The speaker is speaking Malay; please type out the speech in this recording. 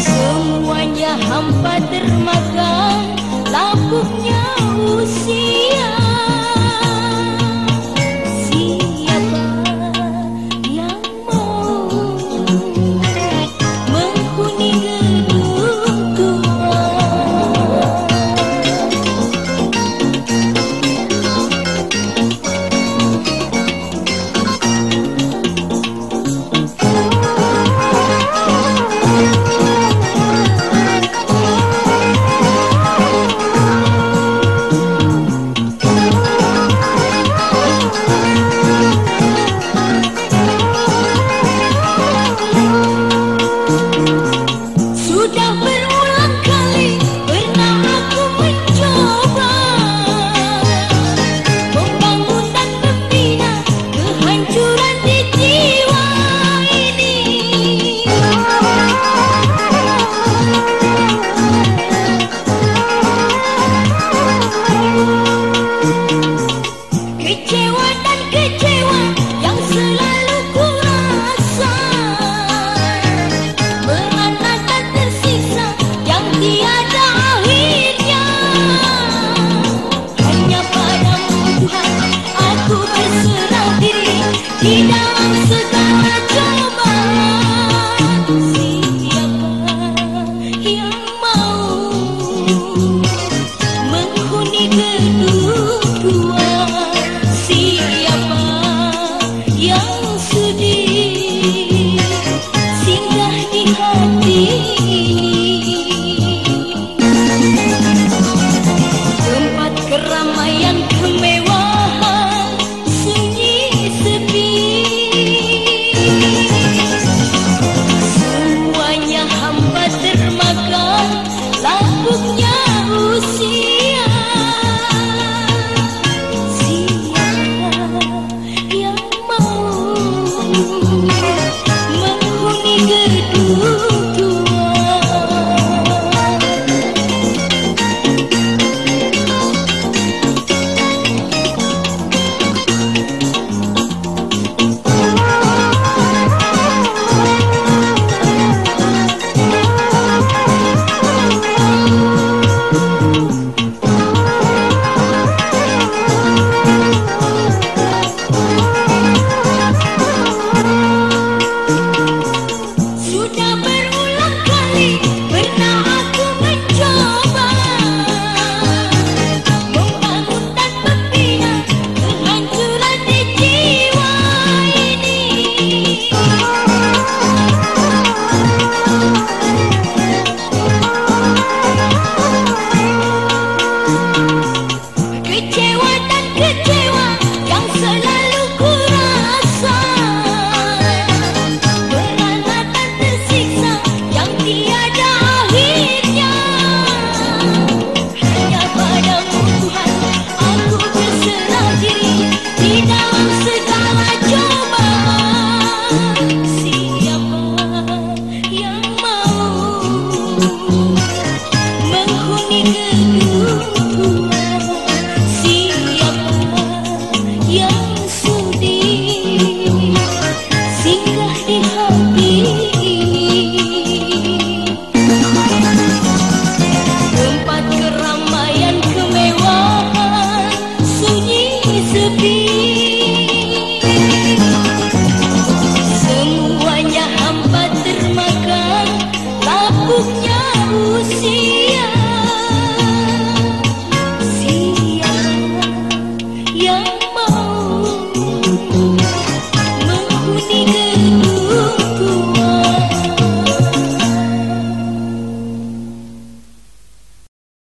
Semuanya hampa dermaga Lapuknya usia. It 不要无心。